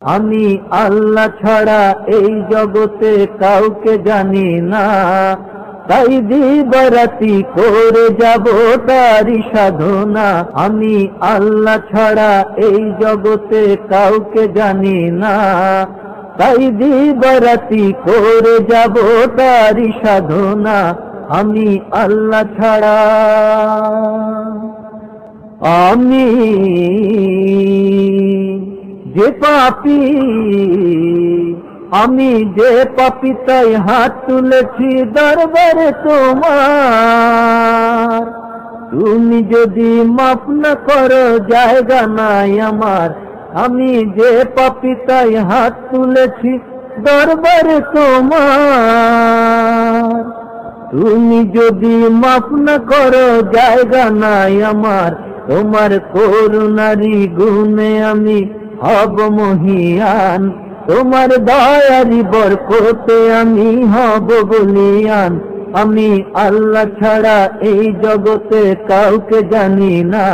আমি আল্লাহ ছাড়া এই জগতে কাউকে জানি না। তাই দিবারাতি করে যাব তারি সাধনা। আমি আল্লাহ ছাড়া এই জগতে কাউকে জানি না। তাই দিবারাতি করে যাব তারি সাধনা। আমি আল্লাহ ছাড়া। আমি যে পাপি, আমি যে পাপি তাই হাত তুলেছি দরবারে তোমার। তুমি যদি মাপ না করো, জায়গা নাই আমার। আমি যে পাপি তাই হাত তুলেছি দরবারে তোমার। তুমি যদি মাপ না করো, জায়গা নাই আমার। তোমার করুণারি গুণে আমি হব মহিয়ান, তোমার দয়ারি বরকতে আমি হব বলিয়ান। আমি আল্লাহ ছাড়া এই জগতে কাউকে জানি না।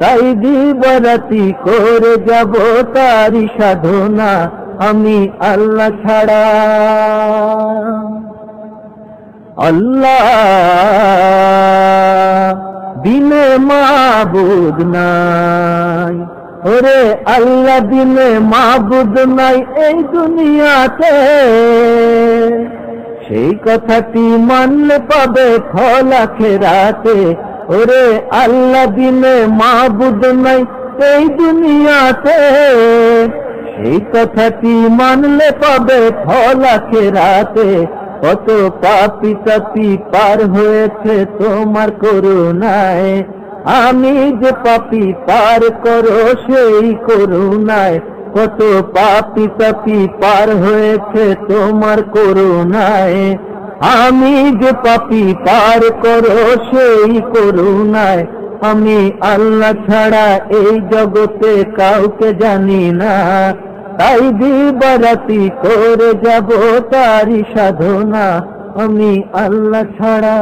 তাই দিবরাতি করে যাব তারি সাধনা। আমি আল্লাহ ছাড়া। আল্লাহ দিনে মাবুদ নাই। ওরে আল্লাহ দিনে মাবুদ নাই এই দুনিয়াতে। সেই কথাটি মানলে পাবে ফল আখেরাতে। ওরে আল্লাহ দিনে মাবুদ নাই এই দুনিয়াতে। সেই কথাটি মানলে পাবে ফল আখেরাতে। কত পাপি তাপি পার হয়েছে তোমার করুণায়। আমি যে পাপি পার করো, সেই করুণায়। কত পাপি তাপি পার হয়েছে তোমার করুণায়। আমি যে পাপি পার করো, সেই করুণায়। আমি আল্লাহ ছাড়া এই জগতে কাউকে জানি না। তাই দিবারাতি করে যাব তারি সাধনা। আমি আল্লাহ ছাড়া।